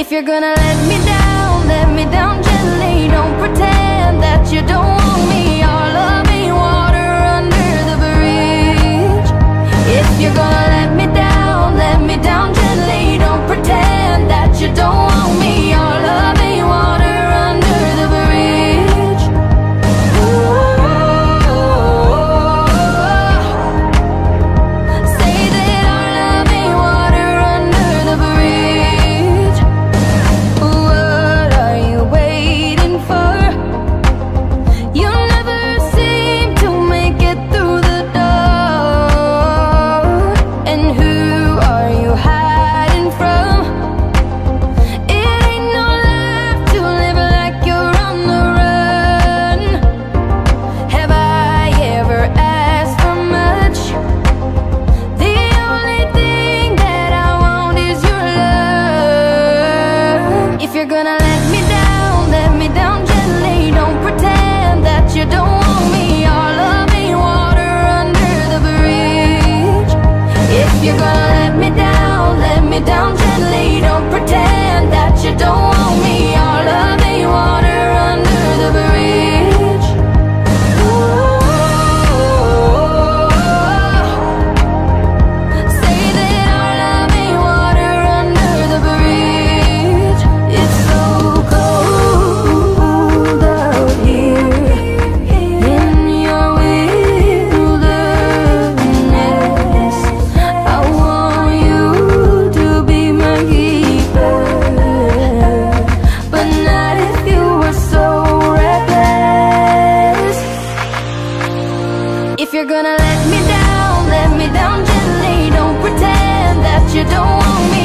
If you're gonna let me down, let me down gently. Don't pretend gonna you don't want me